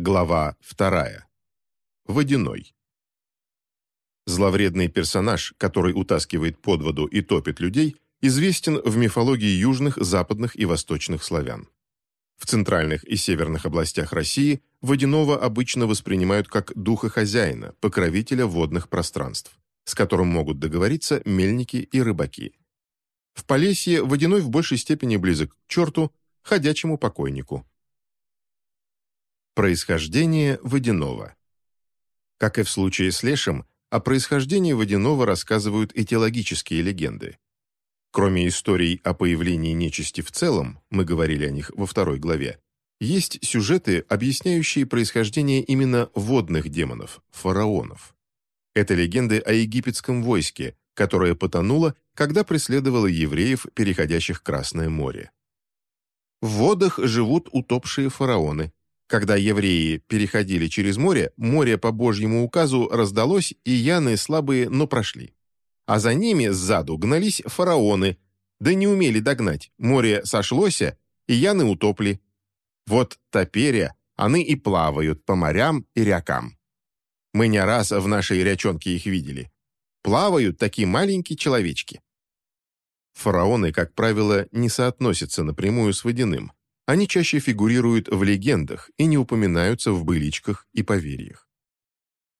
Глава 2. Водяной. Зловредный персонаж, который утаскивает под воду и топит людей, известен в мифологии южных, западных и восточных славян. В центральных и северных областях России водяного обычно воспринимают как духа хозяина, покровителя водных пространств, с которым могут договориться мельники и рыбаки. В Полесье водяной в большей степени близок к черту, ходячему покойнику. Происхождение водяного. Как и в случае с Лешем, о происхождении водяного рассказывают этиологические легенды. Кроме историй о появлении нечисти в целом, мы говорили о них во второй главе, есть сюжеты, объясняющие происхождение именно водных демонов, фараонов. Это легенды о египетском войске, которое потонуло, когда преследовало евреев, переходящих Красное море. В водах живут утопшие фараоны, когда евреи переходили через море, море по Божьему указу раздалось, и яны слабые, но прошли. А за ними сзаду гнались фараоны, да не умели догнать, море сошлося, и яны утопли. Вот топеря они и плавают по морям и рякам. Мы не раз в нашей рячонке их видели. Плавают такие маленькие человечки. Фараоны, как правило, не соотносятся напрямую с водяным – они чаще фигурируют в легендах и не упоминаются в быличках и поверьях.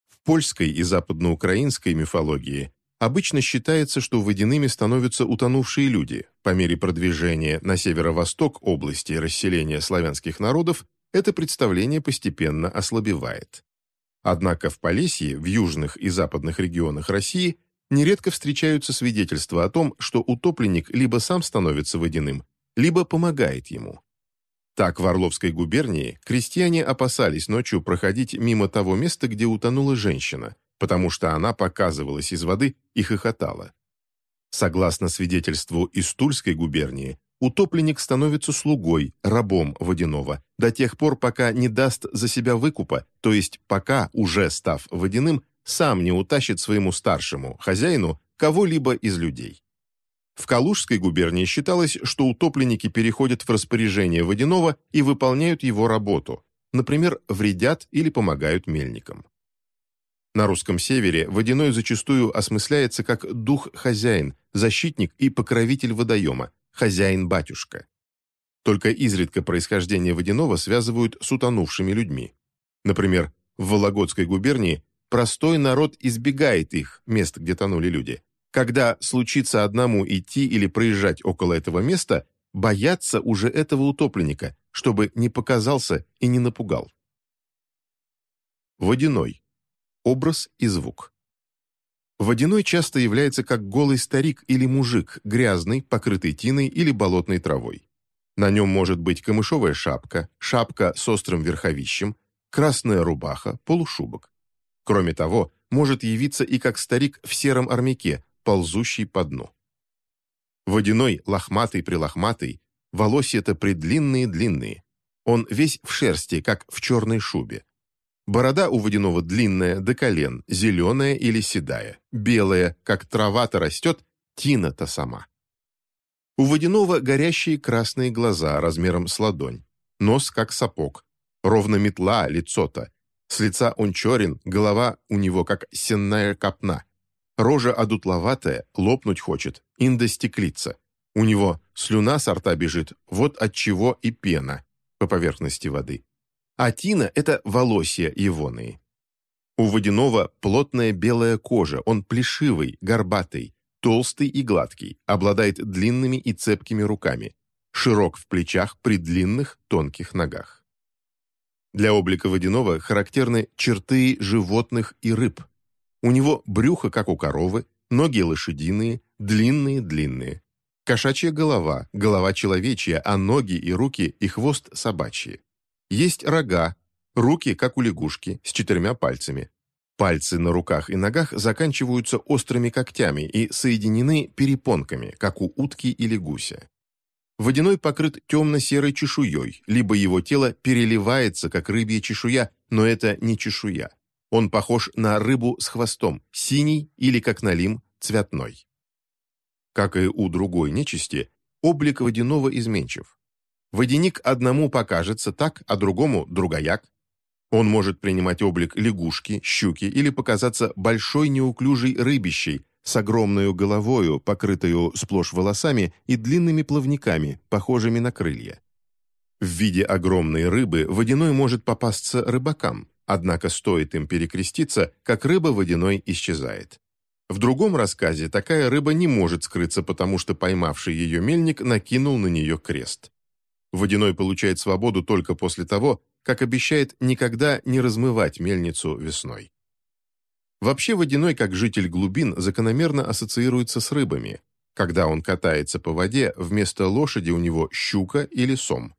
В польской и западноукраинской мифологии обычно считается, что водяными становятся утонувшие люди. По мере продвижения на северо-восток области расселения славянских народов это представление постепенно ослабевает. Однако в Полесье, в южных и западных регионах России, нередко встречаются свидетельства о том, что утопленник либо сам становится водяным, либо помогает ему. Так, в Орловской губернии крестьяне опасались ночью проходить мимо того места, где утонула женщина, потому что она показывалась из воды и хохотала. Согласно свидетельству из Тульской губернии, утопленник становится слугой, рабом водяного, до тех пор, пока не даст за себя выкупа, то есть пока, уже став водяным, сам не утащит своему старшему, хозяину, кого-либо из людей. В Калужской губернии считалось, что утопленники переходят в распоряжение водяного и выполняют его работу, например, вредят или помогают мельникам. На русском севере водяной зачастую осмысляется как дух-хозяин, защитник и покровитель водоема, хозяин-батюшка. Только изредка происхождение водяного связывают с утонувшими людьми. Например, в Вологодской губернии простой народ избегает их, мест, где тонули люди – когда случится одному идти или проезжать около этого места, бояться уже этого утопленника, чтобы не показался и не напугал. Водяной. Образ и звук. Водяной часто является как голый старик или мужик, грязный, покрытый тиной или болотной травой. На нем может быть камышовая шапка, шапка с острым верховищем, красная рубаха, полушубок. Кроме того, может явиться и как старик в сером армяке, ползущий по дну. Водяной, лохматый-прилохматый, волосья-то предлинные-длинные. Он весь в шерсти, как в черной шубе. Борода у водяного длинная до колен, зеленая или седая, белая, как трава-то растет, тина-то сама. У водяного горящие красные глаза размером с ладонь, нос как сапог, ровно метла лицо-то, с лица он черен, голова у него как сенная копна. Рожа одутловатая, лопнуть хочет, индостеклится. У него слюна со рта бежит, вот от чего и пена по поверхности воды. А тина – это волосья егоные. У водяного плотная белая кожа, он плешивый, горбатый, толстый и гладкий, обладает длинными и цепкими руками, широк в плечах при длинных, тонких ногах. Для облика водяного характерны черты животных и рыб – у него брюхо, как у коровы, ноги лошадиные, длинные-длинные. Кошачья голова, голова человечья, а ноги и руки и хвост собачьи. Есть рога, руки, как у лягушки, с четырьмя пальцами. Пальцы на руках и ногах заканчиваются острыми когтями и соединены перепонками, как у утки или гуся. Водяной покрыт темно-серой чешуей, либо его тело переливается, как рыбья чешуя, но это не чешуя. Он похож на рыбу с хвостом, синий или, как налим, цветной. Как и у другой нечисти, облик водяного изменчив. Водяник одному покажется так, а другому – другояк. Он может принимать облик лягушки, щуки или показаться большой неуклюжей рыбищей с огромной головою, покрытую сплошь волосами и длинными плавниками, похожими на крылья. В виде огромной рыбы водяной может попасться рыбакам, однако стоит им перекреститься, как рыба водяной исчезает. В другом рассказе такая рыба не может скрыться, потому что поймавший ее мельник накинул на нее крест. Водяной получает свободу только после того, как обещает никогда не размывать мельницу весной. Вообще водяной, как житель глубин, закономерно ассоциируется с рыбами. Когда он катается по воде, вместо лошади у него щука или сом.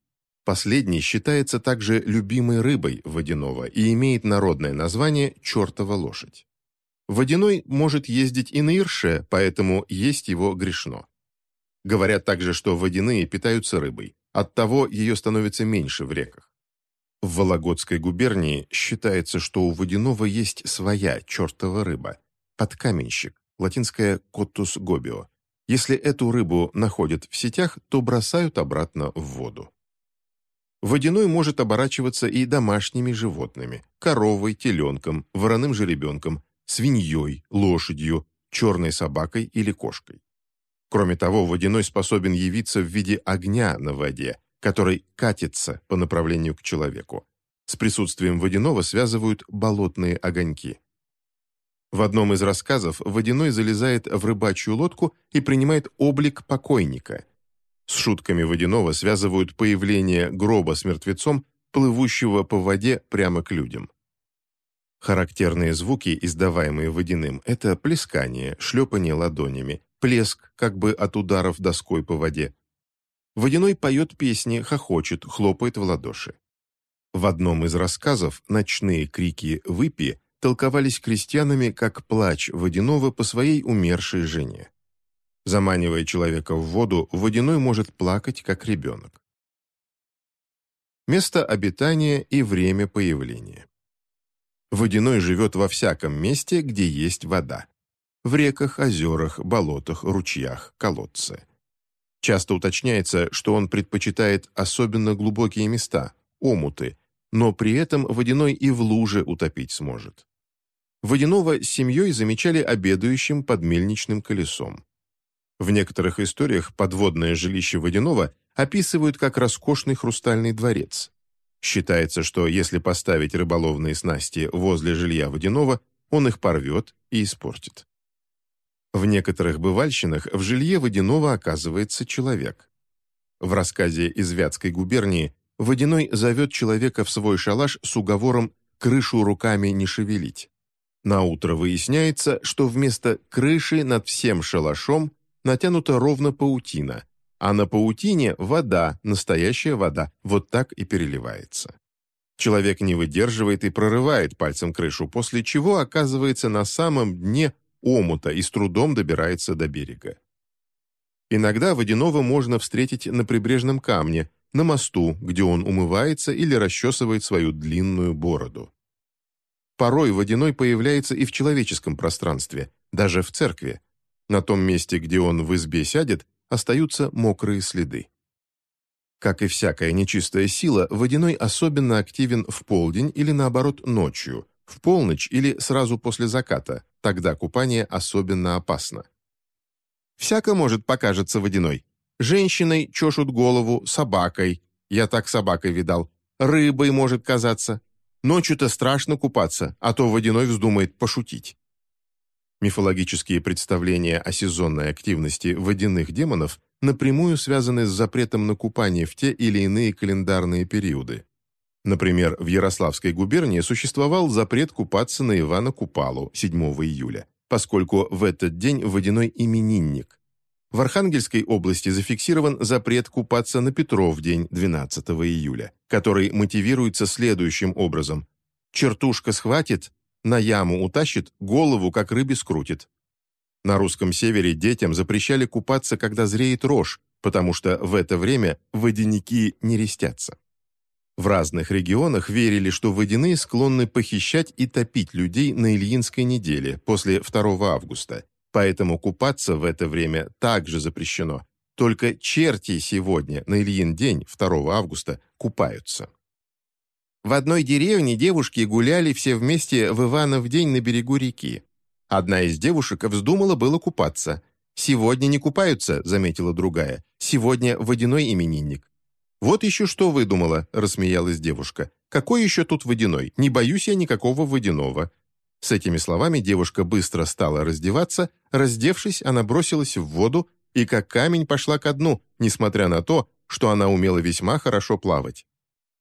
Последний считается также любимой рыбой водяного и имеет народное название «чертова лошадь». Водяной может ездить и на Ирше, поэтому есть его грешно. Говорят также, что водяные питаются рыбой, оттого ее становится меньше в реках. В Вологодской губернии считается, что у водяного есть своя чертова рыба – подкаменщик, латинское «коттус гобио». Если эту рыбу находят в сетях, то бросают обратно в воду. Водяной может оборачиваться и домашними животными – коровой, теленком, вороным жеребенком, свиньей, лошадью, черной собакой или кошкой. Кроме того, водяной способен явиться в виде огня на воде, который катится по направлению к человеку. С присутствием водяного связывают болотные огоньки. В одном из рассказов водяной залезает в рыбачью лодку и принимает облик покойника. С шутками водяного связывают появление гроба с мертвецом, плывущего по воде прямо к людям. Характерные звуки, издаваемые водяным, это плескание, шлепание ладонями, плеск, как бы от ударов доской по воде. Водяной поет песни, хохочет, хлопает в ладоши. В одном из рассказов ночные крики «выпи» толковались крестьянами как плач водяного по своей умершей жене. Заманивая человека в воду, водяной может плакать, как ребенок. Место обитания и время появления. Водяной живет во всяком месте, где есть вода. В реках, озерах, болотах, ручьях, колодце. Часто уточняется, что он предпочитает особенно глубокие места, омуты, но при этом водяной и в луже утопить сможет. Водяного с семьей замечали обедающим под мельничным колесом. В некоторых историях подводное жилище водяного описывают как роскошный хрустальный дворец. Считается, что если поставить рыболовные снасти возле жилья водяного, он их порвет и испортит. В некоторых бывальщинах в жилье водяного оказывается человек. В рассказе из Вятской губернии водяной зовет человека в свой шалаш с уговором «крышу руками не шевелить». На утро выясняется, что вместо крыши над всем шалашом натянута ровно паутина, а на паутине вода, настоящая вода, вот так и переливается. Человек не выдерживает и прорывает пальцем крышу, после чего оказывается на самом дне омута и с трудом добирается до берега. Иногда водяного можно встретить на прибрежном камне, на мосту, где он умывается или расчесывает свою длинную бороду. Порой водяной появляется и в человеческом пространстве, даже в церкви. На том месте, где он в избе сядет, остаются мокрые следы. Как и всякая нечистая сила, водяной особенно активен в полдень или, наоборот, ночью, в полночь или сразу после заката, тогда купание особенно опасно. Всяко может покажется водяной. Женщиной чешут голову, собакой, я так собакой видал, рыбой может казаться. Ночью-то страшно купаться, а то водяной вздумает пошутить. Мифологические представления о сезонной активности водяных демонов напрямую связаны с запретом на купание в те или иные календарные периоды. Например, в Ярославской губернии существовал запрет купаться на Ивана Купалу 7 июля, поскольку в этот день водяной именинник. В Архангельской области зафиксирован запрет купаться на Петров день 12 июля, который мотивируется следующим образом. «Чертушка схватит, на яму утащит, голову как рыбе скрутит. На русском севере детям запрещали купаться, когда зреет рожь, потому что в это время водяники не рестятся. В разных регионах верили, что водяные склонны похищать и топить людей на Ильинской неделе после 2 августа, поэтому купаться в это время также запрещено. Только черти сегодня, на Ильин день, 2 августа, купаются. В одной деревне девушки гуляли все вместе в Иванов день на берегу реки. Одна из девушек вздумала было купаться. «Сегодня не купаются», — заметила другая. «Сегодня водяной именинник». «Вот еще что выдумала», — рассмеялась девушка. «Какой еще тут водяной? Не боюсь я никакого водяного». С этими словами девушка быстро стала раздеваться. Раздевшись, она бросилась в воду и как камень пошла ко дну, несмотря на то, что она умела весьма хорошо плавать.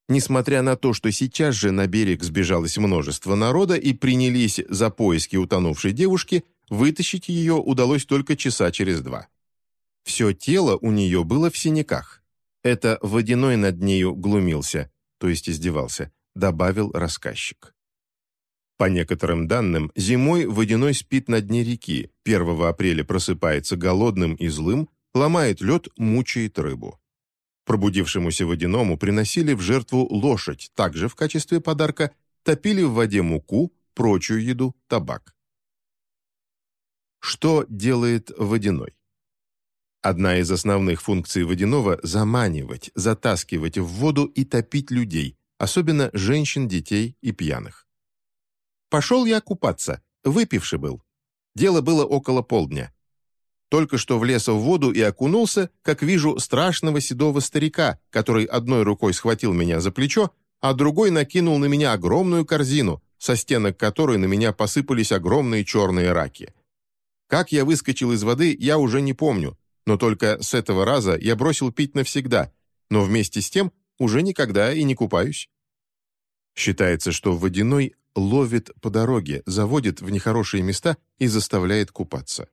Несмотря на то, что сейчас же на берег сбежалось множество народа и принялись за поиски утонувшей девушки, вытащить ее удалось только часа через два. Все тело у нее было в синяках. Это водяной над нею глумился, то есть издевался, добавил рассказчик. По некоторым данным, зимой водяной спит на дне реки, 1 апреля просыпается голодным и злым, ломает лед, мучает рыбу. Пробудившемуся водяному приносили в жертву лошадь, также в качестве подарка топили в воде муку, прочую еду, табак. Что делает водяной? Одна из основных функций водяного – заманивать, затаскивать в воду и топить людей, особенно женщин, детей и пьяных. Пошел я купаться, выпивший был. Дело было около полдня. Только что влез в воду и окунулся, как вижу страшного седого старика, который одной рукой схватил меня за плечо, а другой накинул на меня огромную корзину, со стенок которой на меня посыпались огромные черные раки. Как я выскочил из воды, я уже не помню, но только с этого раза я бросил пить навсегда, но вместе с тем уже никогда и не купаюсь. Считается, что водяной ловит по дороге, заводит в нехорошие места и заставляет купаться.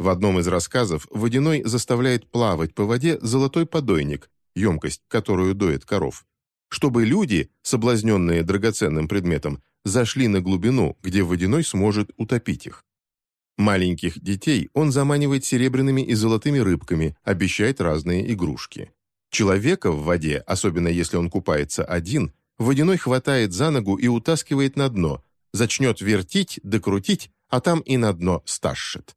В одном из рассказов водяной заставляет плавать по воде золотой подойник, емкость, которую доят коров, чтобы люди, соблазненные драгоценным предметом, зашли на глубину, где водяной сможет утопить их. Маленьких детей он заманивает серебряными и золотыми рыбками, обещает разные игрушки. Человека в воде, особенно если он купается один, водяной хватает за ногу и утаскивает на дно, зачнет вертить, докрутить, а там и на дно стащит.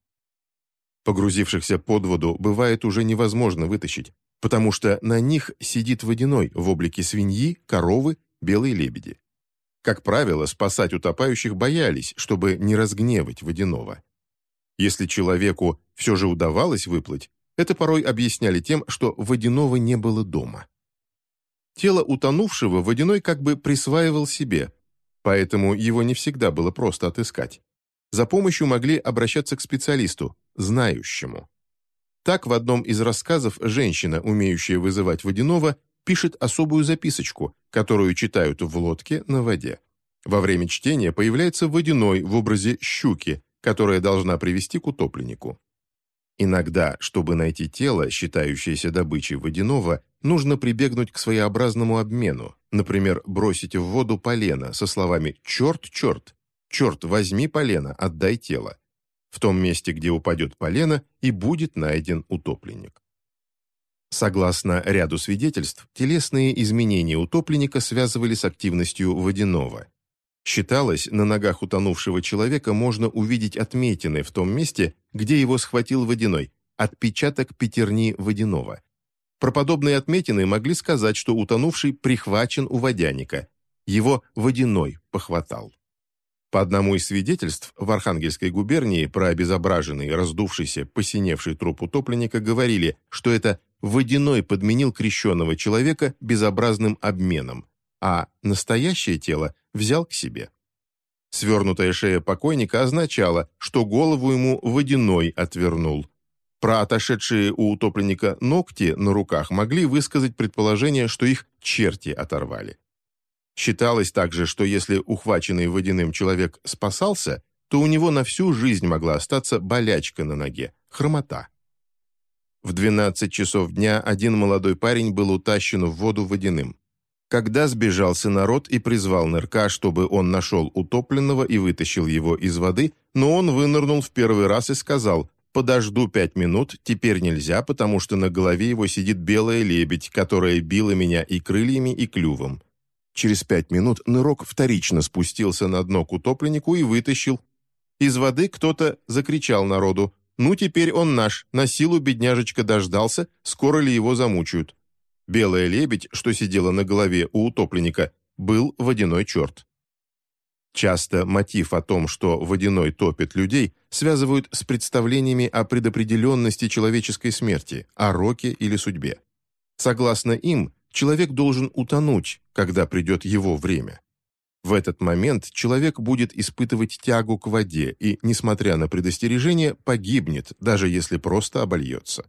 Погрузившихся под воду бывает уже невозможно вытащить, потому что на них сидит водяной в облике свиньи, коровы, белые лебеди. Как правило, спасать утопающих боялись, чтобы не разгневать водяного. Если человеку все же удавалось выплыть, это порой объясняли тем, что водяного не было дома. Тело утонувшего водяной как бы присваивал себе, поэтому его не всегда было просто отыскать. За помощью могли обращаться к специалисту, знающему. Так в одном из рассказов женщина, умеющая вызывать водяного, пишет особую записочку, которую читают в лодке на воде. Во время чтения появляется водяной в образе щуки, которая должна привести к утопленнику. Иногда, чтобы найти тело, считающееся добычей водяного, нужно прибегнуть к своеобразному обмену, например, бросить в воду полено со словами «черт, черт», «Черт, возьми полено, отдай тело». В том месте, где упадет полено, и будет найден утопленник. Согласно ряду свидетельств, телесные изменения утопленника связывали с активностью водяного. Считалось, на ногах утонувшего человека можно увидеть отметины в том месте, где его схватил водяной, отпечаток пятерни водяного. Про подобные отметины могли сказать, что утонувший прихвачен у водяника. Его водяной похватал. По одному из свидетельств, в Архангельской губернии про обезображенный, раздувшийся, посиневший труп утопленника говорили, что это водяной подменил крещенного человека безобразным обменом, а настоящее тело взял к себе. Свернутая шея покойника означала, что голову ему водяной отвернул. Про отошедшие у утопленника ногти на руках могли высказать предположение, что их черти оторвали. Считалось также, что если ухваченный водяным человек спасался, то у него на всю жизнь могла остаться болячка на ноге, хромота. В 12 часов дня один молодой парень был утащен в воду водяным. Когда сбежался народ и призвал нырка, чтобы он нашел утопленного и вытащил его из воды, но он вынырнул в первый раз и сказал «Подожду пять минут, теперь нельзя, потому что на голове его сидит белая лебедь, которая била меня и крыльями, и клювом. Через пять минут нырок вторично спустился на дно к утопленнику и вытащил. Из воды кто-то закричал народу «Ну, теперь он наш, на силу бедняжечка дождался, скоро ли его замучают». Белая лебедь, что сидела на голове у утопленника, был водяной черт. Часто мотив о том, что водяной топит людей, связывают с представлениями о предопределенности человеческой смерти, о роке или судьбе. Согласно им, человек должен утонуть, когда придет его время. В этот момент человек будет испытывать тягу к воде и, несмотря на предостережение, погибнет, даже если просто обольется.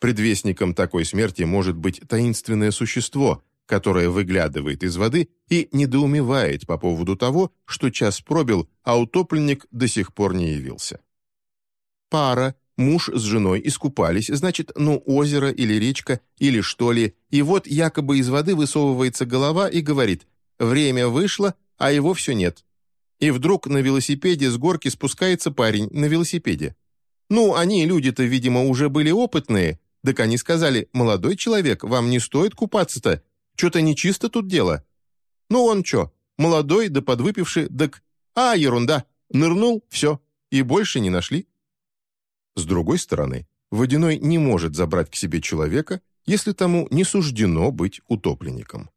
Предвестником такой смерти может быть таинственное существо, которое выглядывает из воды и недоумевает по поводу того, что час пробил, а утопленник до сих пор не явился. Пара, муж с женой искупались, значит, ну, озеро или речка, или что ли, и вот якобы из воды высовывается голова и говорит «время вышло, а его все нет». И вдруг на велосипеде с горки спускается парень на велосипеде. Ну, они, люди-то, видимо, уже были опытные, так они сказали «молодой человек, вам не стоит купаться-то, что-то нечисто тут дело. Ну он что, молодой да подвыпивший, дак... А, ерунда, нырнул, все, и больше не нашли. С другой стороны, водяной не может забрать к себе человека, если тому не суждено быть утопленником.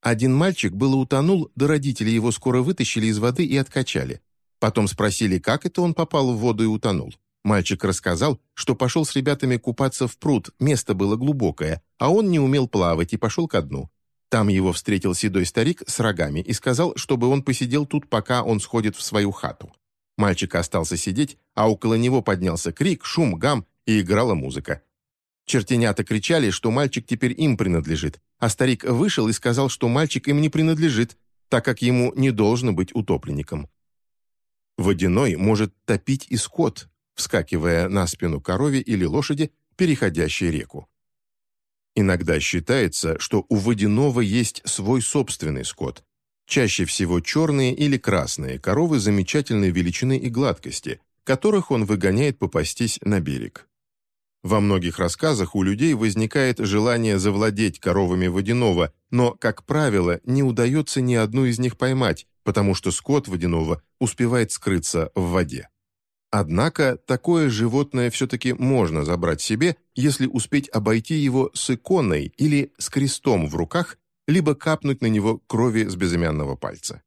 Один мальчик было утонул, да родители его скоро вытащили из воды и откачали. Потом спросили, как это он попал в воду и утонул. Мальчик рассказал, что пошел с ребятами купаться в пруд, место было глубокое, а он не умел плавать и пошел ко дну. Там его встретил седой старик с рогами и сказал, чтобы он посидел тут, пока он сходит в свою хату. Мальчик остался сидеть, а около него поднялся крик, шум, гам и играла музыка. Чертенята кричали, что мальчик теперь им принадлежит, а старик вышел и сказал, что мальчик им не принадлежит, так как ему не должно быть утопленником. Водяной может топить и скот, вскакивая на спину корове или лошади, переходящей реку. Иногда считается, что у водяного есть свой собственный скот. Чаще всего черные или красные коровы замечательной величины и гладкости, которых он выгоняет попастись на берег. Во многих рассказах у людей возникает желание завладеть коровами водяного, но, как правило, не удается ни одну из них поймать, потому что скот водяного успевает скрыться в воде. Однако такое животное все-таки можно забрать себе, если успеть обойти его с иконой или с крестом в руках, либо капнуть на него крови с безымянного пальца.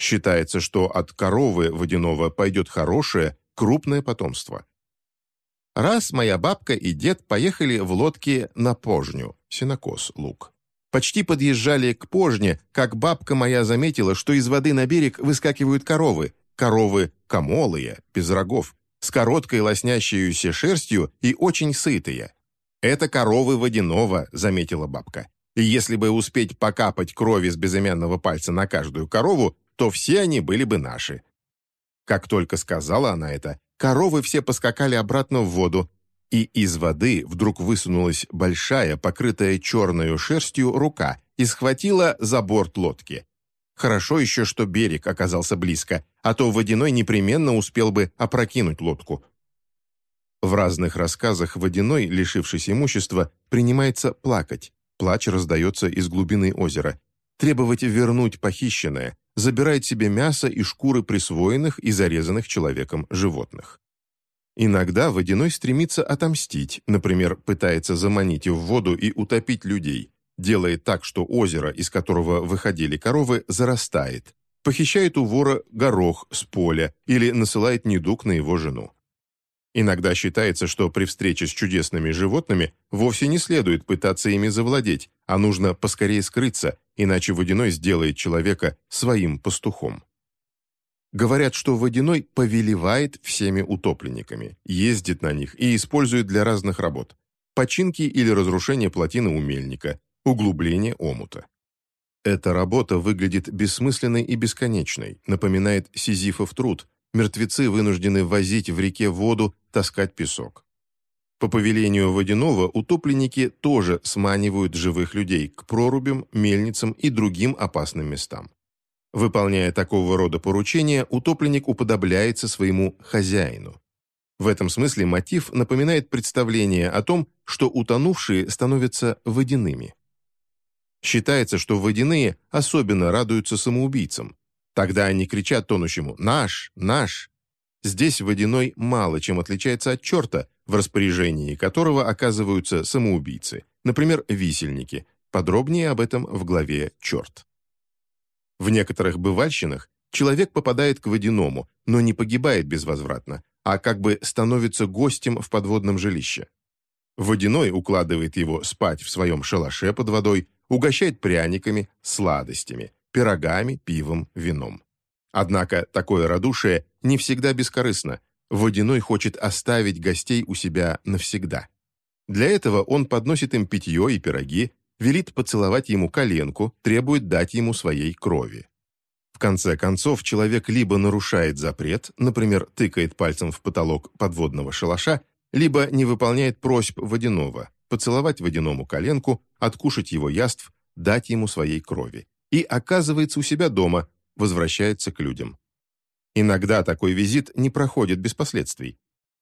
Считается, что от коровы водяного пойдет хорошее, крупное потомство. Раз моя бабка и дед поехали в лодке на Пожню, сенокос, лук. Почти подъезжали к Пожне, как бабка моя заметила, что из воды на берег выскакивают коровы, Коровы комолые, без рогов, с короткой лоснящейся шерстью и очень сытые. «Это коровы водяного», — заметила бабка. «И если бы успеть покапать крови с безымянного пальца на каждую корову, то все они были бы наши». Как только сказала она это, коровы все поскакали обратно в воду, и из воды вдруг высунулась большая, покрытая черной шерстью рука и схватила за борт лодки. Хорошо еще, что берег оказался близко, а то водяной непременно успел бы опрокинуть лодку. В разных рассказах водяной, лишившись имущества, принимается плакать. Плач раздается из глубины озера. Требовать вернуть похищенное, забирает себе мясо и шкуры присвоенных и зарезанных человеком животных. Иногда водяной стремится отомстить, например, пытается заманить в воду и утопить людей, делает так, что озеро, из которого выходили коровы, зарастает, похищает у вора горох с поля или насылает недуг на его жену. Иногда считается, что при встрече с чудесными животными вовсе не следует пытаться ими завладеть, а нужно поскорее скрыться, иначе водяной сделает человека своим пастухом. Говорят, что водяной повелевает всеми утопленниками, ездит на них и использует для разных работ. Починки или разрушения плотины у мельника, углубление омута. Эта работа выглядит бессмысленной и бесконечной, напоминает сизифов труд, мертвецы вынуждены возить в реке воду, таскать песок. По повелению водяного утопленники тоже сманивают живых людей к прорубям, мельницам и другим опасным местам. Выполняя такого рода поручения, утопленник уподобляется своему хозяину. В этом смысле мотив напоминает представление о том, что утонувшие становятся водяными. Считается, что водяные особенно радуются самоубийцам. Тогда они кричат тонущему «Наш! Наш!». Здесь водяной мало чем отличается от черта, в распоряжении которого оказываются самоубийцы, например, висельники. Подробнее об этом в главе «Черт». В некоторых бывальщинах человек попадает к водяному, но не погибает безвозвратно, а как бы становится гостем в подводном жилище. Водяной укладывает его спать в своем шалаше под водой, угощает пряниками, сладостями, пирогами, пивом, вином. Однако такое радушие не всегда бескорыстно. Водяной хочет оставить гостей у себя навсегда. Для этого он подносит им питье и пироги, велит поцеловать ему коленку, требует дать ему своей крови. В конце концов, человек либо нарушает запрет, например, тыкает пальцем в потолок подводного шалаша, либо не выполняет просьб водяного, поцеловать водяному коленку, откушать его яств, дать ему своей крови. И оказывается у себя дома, возвращается к людям. Иногда такой визит не проходит без последствий.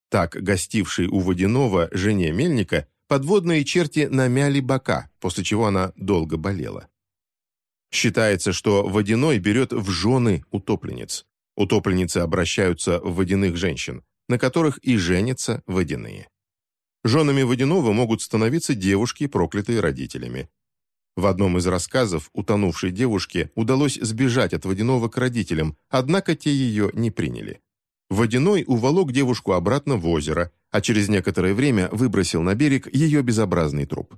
Так, гостивший у водяного жене мельника, подводные черти намяли бока, после чего она долго болела. Считается, что водяной берет в жены утопленниц. Утопленницы обращаются в водяных женщин, на которых и женятся водяные. Женами водяного могут становиться девушки, проклятые родителями. В одном из рассказов утонувшей девушке удалось сбежать от водяного к родителям, однако те ее не приняли. Водяной уволок девушку обратно в озеро, а через некоторое время выбросил на берег ее безобразный труп.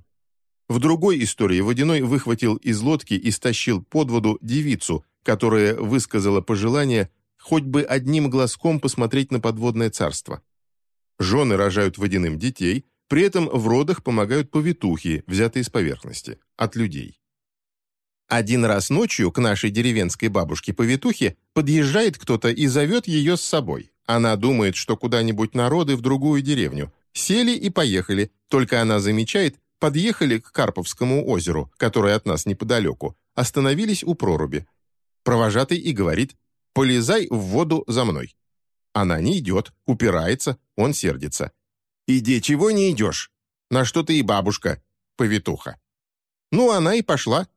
В другой истории Водяной выхватил из лодки и стащил под воду девицу, которая высказала пожелание хоть бы одним глазком посмотреть на подводное царство. Жены рожают водяным детей, при этом в родах помогают повитухи, взятые с поверхности, от людей. Один раз ночью к нашей деревенской бабушке-повитухе подъезжает кто-то и зовет ее с собой. Она думает, что куда-нибудь народы в другую деревню. Сели и поехали, только она замечает, подъехали к Карповскому озеру, которое от нас неподалеку, остановились у проруби. Провожатый и говорит «Полезай в воду за мной». Она не идет, упирается, он сердится. «Иди, чего не идешь? На что ты и бабушка, повитуха». Ну, она и пошла,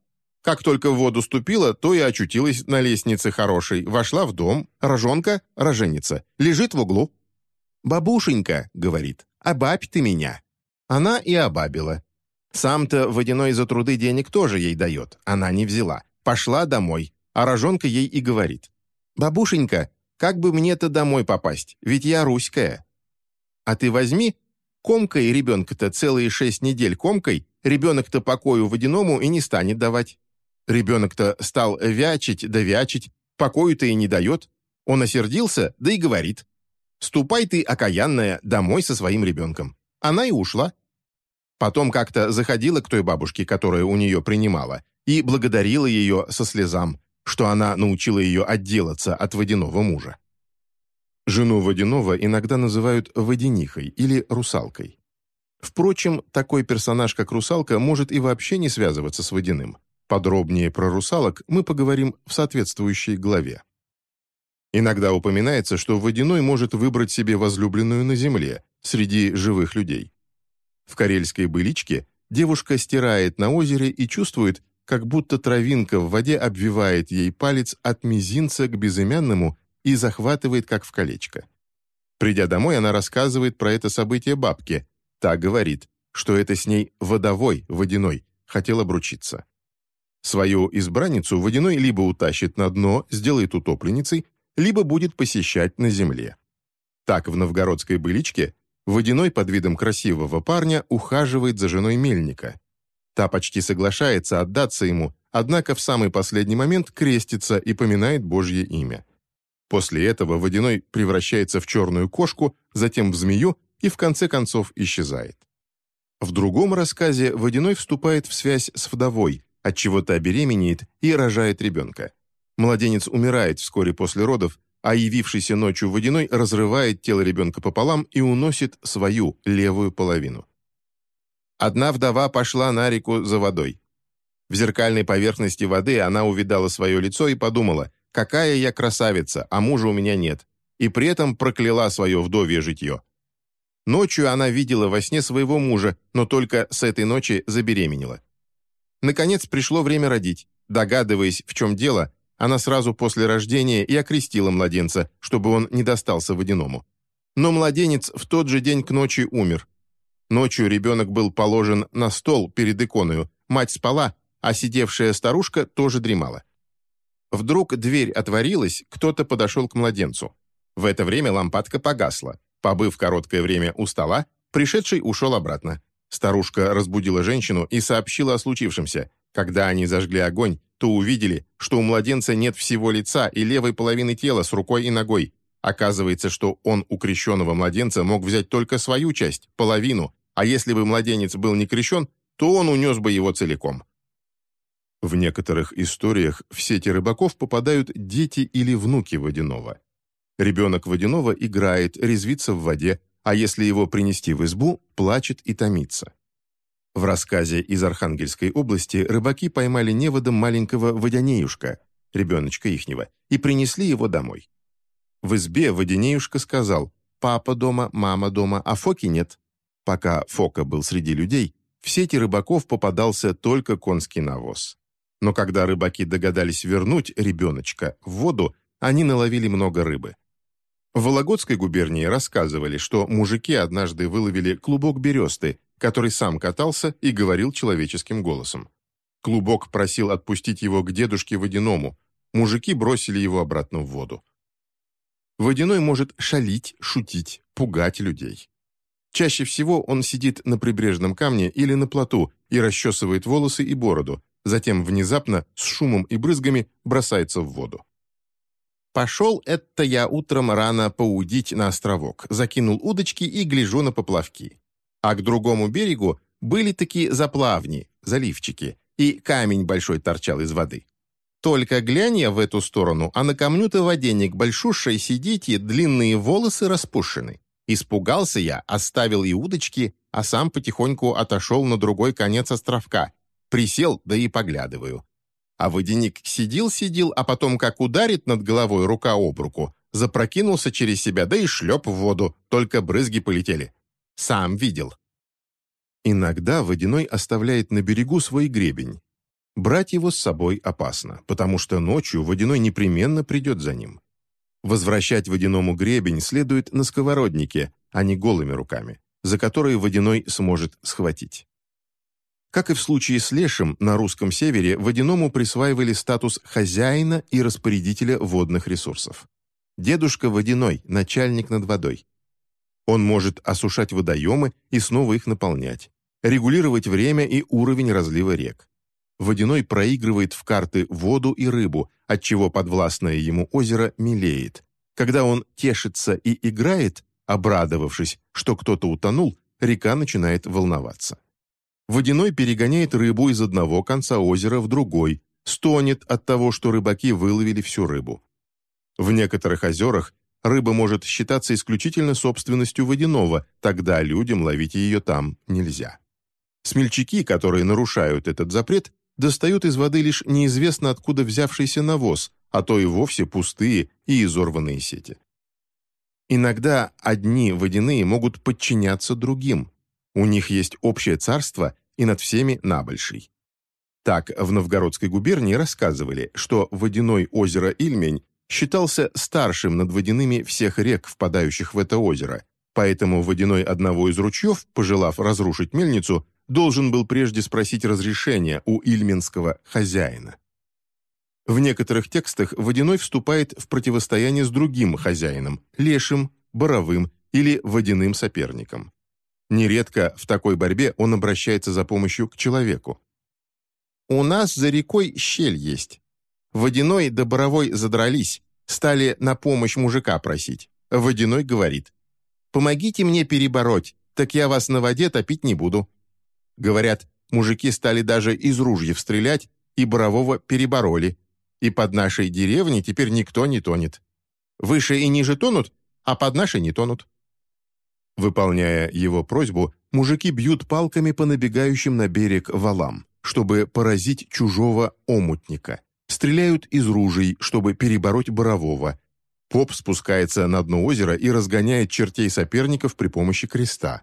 как только в воду ступила, то и очутилась на лестнице хорошей, вошла в дом, рожонка, роженица, лежит в углу. «Бабушенька», — говорит, — «обабь ты меня». Она и обабила. Сам-то водяной за труды денег тоже ей дает, она не взяла. Пошла домой, а рожонка ей и говорит. «Бабушенька, как бы мне-то домой попасть, ведь я русская». «А ты возьми, комкой ребенка-то целые шесть недель комкой, ребенок-то покою водяному и не станет давать». Ребенок-то стал вячить да вячить, покою-то и не дает. Он осердился, да и говорит. «Ступай ты, окаянная, домой со своим ребенком». Она и ушла. Потом как-то заходила к той бабушке, которая у нее принимала, и благодарила ее со слезам, что она научила ее отделаться от водяного мужа. Жену водяного иногда называют водянихой или русалкой. Впрочем, такой персонаж, как русалка, может и вообще не связываться с водяным. Подробнее про русалок мы поговорим в соответствующей главе. Иногда упоминается, что водяной может выбрать себе возлюбленную на земле, среди живых людей. В карельской быличке девушка стирает на озере и чувствует, как будто травинка в воде обвивает ей палец от мизинца к безымянному и захватывает, как в колечко. Придя домой, она рассказывает про это событие бабке. Та говорит, что это с ней водовой, водяной, хотел обручиться. Свою избранницу Водяной либо утащит на дно, сделает утопленницей, либо будет посещать на земле. Так в новгородской быличке Водяной под видом красивого парня ухаживает за женой мельника. Та почти соглашается отдаться ему, однако в самый последний момент крестится и поминает Божье имя. После этого Водяной превращается в черную кошку, затем в змею и в конце концов исчезает. В другом рассказе Водяной вступает в связь с вдовой, от чего то беременеет и рожает ребенка. Младенец умирает вскоре после родов, а явившийся ночью водяной разрывает тело ребенка пополам и уносит свою левую половину. Одна вдова пошла на реку за водой. В зеркальной поверхности воды она увидала свое лицо и подумала, какая я красавица, а мужа у меня нет, и при этом прокляла свое вдовье житье. Ночью она видела во сне своего мужа, но только с этой ночи забеременела. Наконец пришло время родить. Догадываясь, в чем дело, она сразу после рождения и окрестила младенца, чтобы он не достался водяному. Но младенец в тот же день к ночи умер. Ночью ребенок был положен на стол перед иконою, мать спала, а сидевшая старушка тоже дремала. Вдруг дверь отворилась, кто-то подошел к младенцу. В это время лампадка погасла. Побыв короткое время у стола, пришедший ушел обратно. Старушка разбудила женщину и сообщила о случившемся. Когда они зажгли огонь, то увидели, что у младенца нет всего лица и левой половины тела с рукой и ногой. Оказывается, что он у крещенного младенца мог взять только свою часть, половину, а если бы младенец был не крещен, то он унес бы его целиком. В некоторых историях в сети рыбаков попадают дети или внуки водяного. Ребенок водяного играет, резвится в воде, а если его принести в избу, плачет и томится. В рассказе из Архангельской области рыбаки поймали неводом маленького водянеюшка, ребеночка ихнего, и принесли его домой. В избе водянеюшка сказал «Папа дома, мама дома, а Фоки нет». Пока Фока был среди людей, в сети рыбаков попадался только конский навоз. Но когда рыбаки догадались вернуть ребеночка в воду, они наловили много рыбы. В Вологодской губернии рассказывали, что мужики однажды выловили клубок бересты, который сам катался и говорил человеческим голосом. Клубок просил отпустить его к дедушке Водяному. Мужики бросили его обратно в воду. Водяной может шалить, шутить, пугать людей. Чаще всего он сидит на прибрежном камне или на плоту и расчесывает волосы и бороду, затем внезапно, с шумом и брызгами, бросается в воду. Пошел это я утром рано поудить на островок, закинул удочки и гляжу на поплавки. А к другому берегу были такие заплавни, заливчики, и камень большой торчал из воды. Только глянь я в эту сторону, а на камню-то воденник большушей сидите, длинные волосы распущены. Испугался я, оставил и удочки, а сам потихоньку отошел на другой конец островка. Присел, да и поглядываю. А водяник сидел-сидел, а потом как ударит над головой рука об руку, запрокинулся через себя, да и шлеп в воду, только брызги полетели. Сам видел. Иногда водяной оставляет на берегу свой гребень. Брать его с собой опасно, потому что ночью водяной непременно придет за ним. Возвращать водяному гребень следует на сковороднике, а не голыми руками, за которые водяной сможет схватить. Как и в случае с лешим, на русском севере водяному присваивали статус хозяина и распорядителя водных ресурсов. Дедушка водяной, начальник над водой. Он может осушать водоемы и снова их наполнять, регулировать время и уровень разлива рек. Водяной проигрывает в карты воду и рыбу, отчего подвластное ему озеро мелеет. Когда он тешится и играет, обрадовавшись, что кто-то утонул, река начинает волноваться. Водяной перегоняет рыбу из одного конца озера в другой, стонет от того, что рыбаки выловили всю рыбу. В некоторых озерах рыба может считаться исключительно собственностью водяного, тогда людям ловить ее там нельзя. Смельчаки, которые нарушают этот запрет, достают из воды лишь неизвестно откуда взявшийся навоз, а то и вовсе пустые и изорванные сети. Иногда одни водяные могут подчиняться другим, у них есть общее царство и над всеми набольший. Так, в Новгородской губернии рассказывали, что водяной озеро Ильмень считался старшим над водяными всех рек, впадающих в это озеро, поэтому водяной одного из ручьев, пожелав разрушить мельницу, должен был прежде спросить разрешения у ильменского хозяина. В некоторых текстах водяной вступает в противостояние с другим хозяином – лешим, боровым или водяным соперником. Нередко в такой борьбе он обращается за помощью к человеку. «У нас за рекой щель есть. Водяной да Боровой задрались, стали на помощь мужика просить. Водяной говорит, «Помогите мне перебороть, так я вас на воде топить не буду». Говорят, мужики стали даже из ружьев стрелять, и Борового перебороли. И под нашей деревней теперь никто не тонет. Выше и ниже тонут, а под нашей не тонут. Выполняя его просьбу, мужики бьют палками по набегающим на берег валам, чтобы поразить чужого омутника. Стреляют из ружей, чтобы перебороть борового. Поп спускается на дно озера и разгоняет чертей соперников при помощи креста.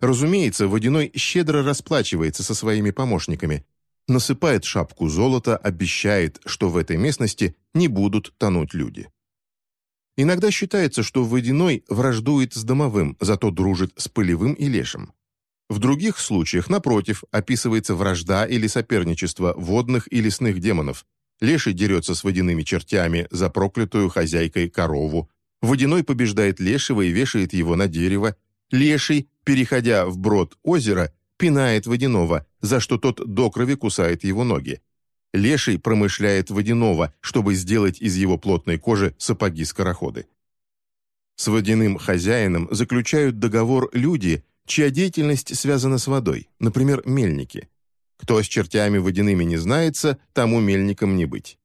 Разумеется, Водяной щедро расплачивается со своими помощниками. Насыпает шапку золота, обещает, что в этой местности не будут тонуть люди. Иногда считается, что водяной враждует с домовым, зато дружит с пылевым и лешим. В других случаях, напротив, описывается вражда или соперничество водных и лесных демонов. Леший дерется с водяными чертями за проклятую хозяйкой корову. Водяной побеждает Лешего и вешает его на дерево. Леший, переходя в брод озера, пинает водяного, за что тот до крови кусает его ноги. Леший промышляет водяного, чтобы сделать из его плотной кожи сапоги-скороходы. С водяным хозяином заключают договор люди, чья деятельность связана с водой, например, мельники. Кто с чертями водяными не знается, тому мельником не быть.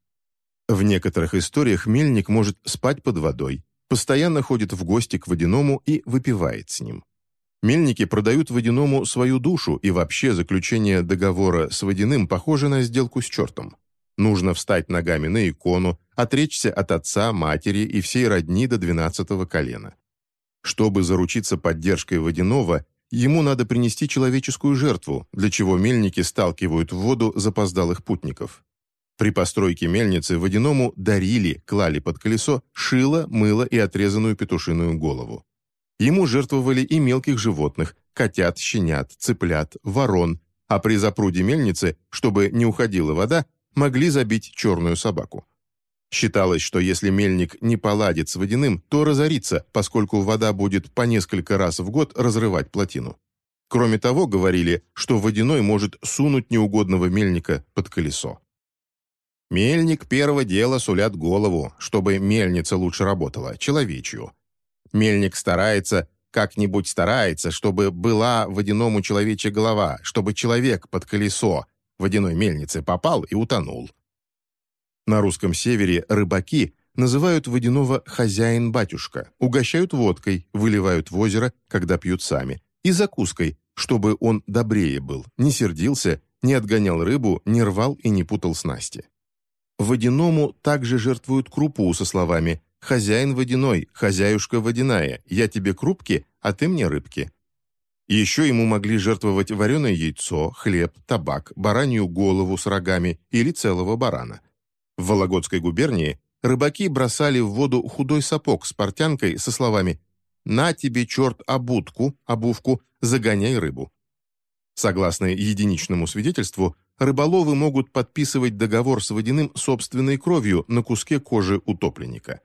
В некоторых историях мельник может спать под водой, постоянно ходит в гости к водяному и выпивает с ним. Мельники продают водяному свою душу, и вообще заключение договора с водяным похоже на сделку с чертом. Нужно встать ногами на икону, отречься от отца, матери и всей родни до двенадцатого колена. Чтобы заручиться поддержкой водяного, ему надо принести человеческую жертву, для чего мельники сталкивают в воду запоздалых путников. При постройке мельницы водяному дарили, клали под колесо шило, мыло и отрезанную петушиную голову. Ему жертвовали и мелких животных – котят, щенят, цыплят, ворон, а при запруде мельницы, чтобы не уходила вода, могли забить черную собаку. Считалось, что если мельник не поладит с водяным, то разорится, поскольку вода будет по несколько раз в год разрывать плотину. Кроме того, говорили, что водяной может сунуть неугодного мельника под колесо. Мельник первого дела сулят голову, чтобы мельница лучше работала, человечью. Мельник старается, как-нибудь старается, чтобы была водяному человечья голова, чтобы человек под колесо водяной мельницы попал и утонул. На русском севере рыбаки называют водяного «хозяин-батюшка», угощают водкой, выливают в озеро, когда пьют сами, и закуской, чтобы он добрее был, не сердился, не отгонял рыбу, не рвал и не путал снасти. Водяному также жертвуют крупу со словами «Хозяин водяной, хозяюшка водяная, я тебе крупки, а ты мне рыбки». Еще ему могли жертвовать вареное яйцо, хлеб, табак, баранью голову с рогами или целого барана. В Вологодской губернии рыбаки бросали в воду худой сапог с портянкой со словами «На тебе, черт, обутку, обувку, загоняй рыбу». Согласно единичному свидетельству, рыболовы могут подписывать договор с водяным собственной кровью на куске кожи утопленника.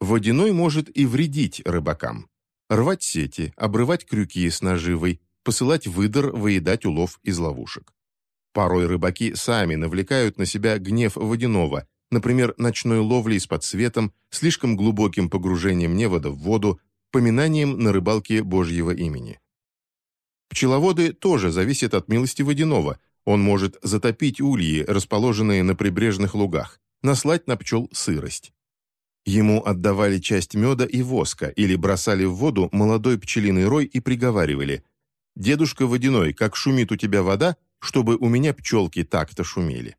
Водяной может и вредить рыбакам. Рвать сети, обрывать крюки с наживой, посылать выдор, выедать улов из ловушек. Порой рыбаки сами навлекают на себя гнев водяного, например, ночной ловлей с подсветом, слишком глубоким погружением невода в воду, поминанием на рыбалке Божьего имени. Пчеловоды тоже зависят от милости водяного, он может затопить ульи, расположенные на прибрежных лугах, наслать на пчел сырость. Ему отдавали часть меда и воска или бросали в воду молодой пчелиный рой и приговаривали «Дедушка водяной, как шумит у тебя вода, чтобы у меня пчелки так-то шумели».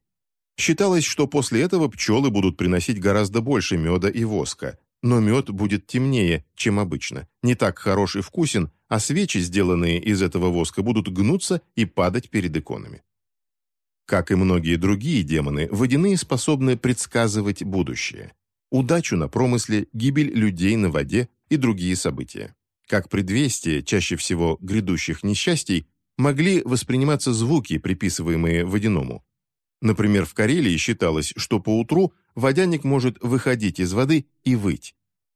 Считалось, что после этого пчелы будут приносить гораздо больше меда и воска, но мед будет темнее, чем обычно, не так хорош и вкусен, а свечи, сделанные из этого воска, будут гнуться и падать перед иконами. Как и многие другие демоны, водяные способны предсказывать будущее удачу на промысле, гибель людей на воде и другие события. Как предвестие, чаще всего грядущих несчастий, могли восприниматься звуки, приписываемые водяному. Например, в Карелии считалось, что поутру водяник может выходить из воды и выть.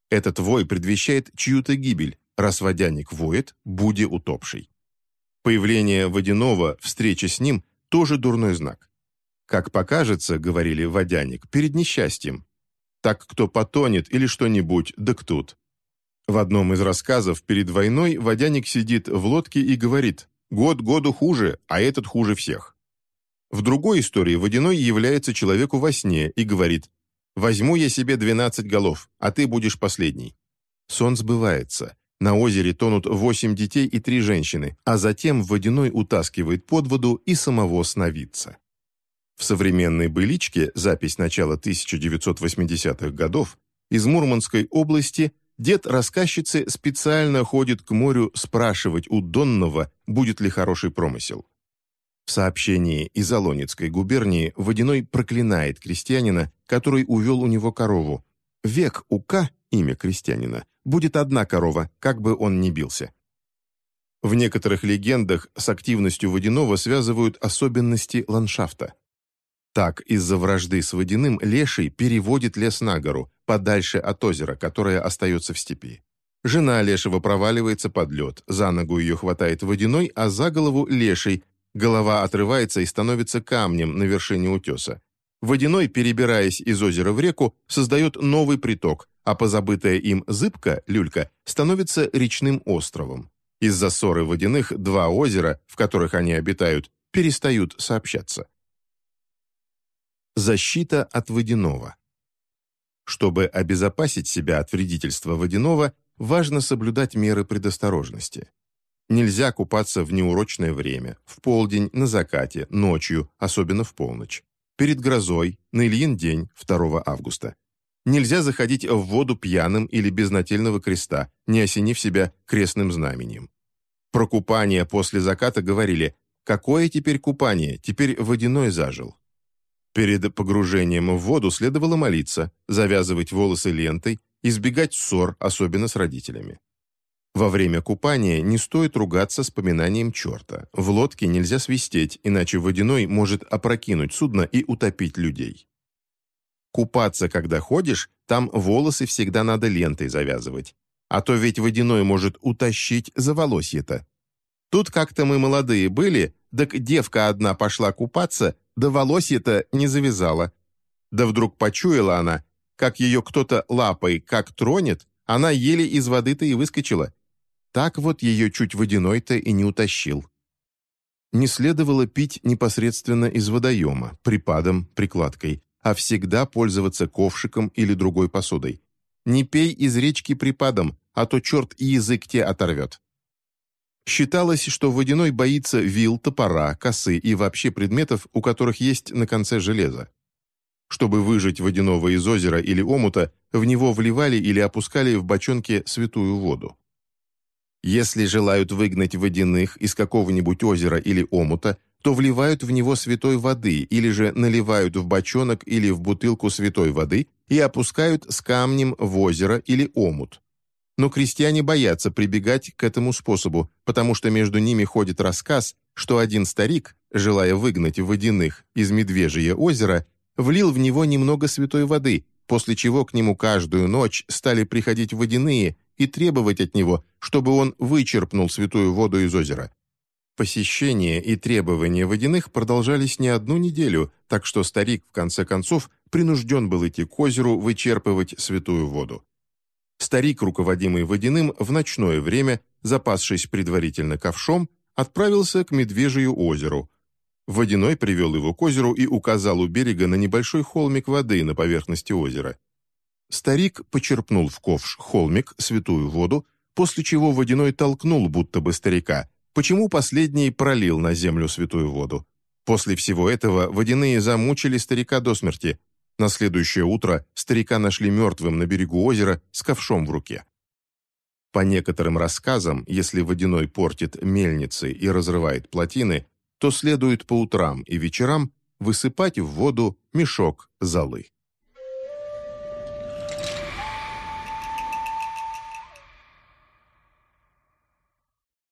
Этот вой предвещает чью-то гибель, раз водяник воет, буди утопший. Появление водяного, встреча с ним – тоже дурной знак. Как покажется, говорили водяник, перед несчастьем, так кто потонет или что-нибудь, да ктут. В одном из рассказов перед войной водяник сидит в лодке и говорит «Год году хуже, а этот хуже всех». В другой истории водяной является человеку во сне и говорит «Возьму я себе двенадцать голов, а ты будешь последний». Сон сбывается. На озере тонут восемь детей и три женщины, а затем водяной утаскивает под воду и самого сновидца. В современной «Быличке» запись начала 1980-х годов из Мурманской области дед рассказчицы специально ходит к морю спрашивать у Донного, будет ли хороший промысел. В сообщении из Алонецкой губернии Водяной проклинает крестьянина, который увел у него корову. «Век ука, имя крестьянина, будет одна корова, как бы он ни бился». В некоторых легендах с активностью водяного связывают особенности ландшафта. Так, из-за вражды с водяным леший переводит лес на гору, подальше от озера, которое остается в степи. Жена лешего проваливается под лед, за ногу ее хватает водяной, а за голову леший, голова отрывается и становится камнем на вершине утеса. Водяной, перебираясь из озера в реку, создает новый приток, а позабытая им зыбка, люлька, становится речным островом. Из-за ссоры водяных два озера, в которых они обитают, перестают сообщаться. Защита от водяного. Чтобы обезопасить себя от вредительства водяного, важно соблюдать меры предосторожности. Нельзя купаться в неурочное время, в полдень, на закате, ночью, особенно в полночь, перед грозой, на Ильин день, 2 августа. Нельзя заходить в воду пьяным или без нательного креста, не осенив себя крестным знаменем. Про купание после заката говорили «Какое теперь купание? Теперь водяной зажил». Перед погружением в воду следовало молиться, завязывать волосы лентой, избегать ссор, особенно с родителями. Во время купания не стоит ругаться с поминанием черта. В лодке нельзя свистеть, иначе водяной может опрокинуть судно и утопить людей. Купаться, когда ходишь, там волосы всегда надо лентой завязывать. А то ведь водяной может утащить за волосье-то. Тут как-то мы молодые были, так девка одна пошла купаться, да волосье-то не завязала. Да вдруг почуяла она, как ее кто-то лапой как тронет, она еле из воды-то и выскочила. Так вот ее чуть водяной-то и не утащил. Не следовало пить непосредственно из водоема, припадом, прикладкой, а всегда пользоваться ковшиком или другой посудой. Не пей из речки припадом, а то черт и язык тебе оторвет. Считалось, что водяной боится вил, топора, косы и вообще предметов, у которых есть на конце железо. Чтобы выжать водяного из озера или омута, в него вливали или опускали в бочонке святую воду. Если желают выгнать водяных из какого-нибудь озера или омута, то вливают в него святой воды или же наливают в бочонок или в бутылку святой воды и опускают с камнем в озеро или омут. Но крестьяне боятся прибегать к этому способу, потому что между ними ходит рассказ, что один старик, желая выгнать водяных из Медвежье озера, влил в него немного святой воды, после чего к нему каждую ночь стали приходить водяные и требовать от него, чтобы он вычерпнул святую воду из озера. Посещения и требования водяных продолжались не одну неделю, так что старик, в конце концов, принужден был идти к озеру вычерпывать святую воду. Старик, руководимый водяным, в ночное время, запасшись предварительно ковшом, отправился к Медвежью озеру. Водяной привел его к озеру и указал у берега на небольшой холмик воды на поверхности озера. Старик почерпнул в ковш холмик, святую воду, после чего Водяной толкнул будто бы старика, почему последний пролил на землю святую воду. После всего этого водяные замучили старика до смерти, на следующее утро старика нашли мертвым на берегу озера с ковшом в руке. По некоторым рассказам, если водяной портит мельницы и разрывает плотины, то следует по утрам и вечерам высыпать в воду мешок золы.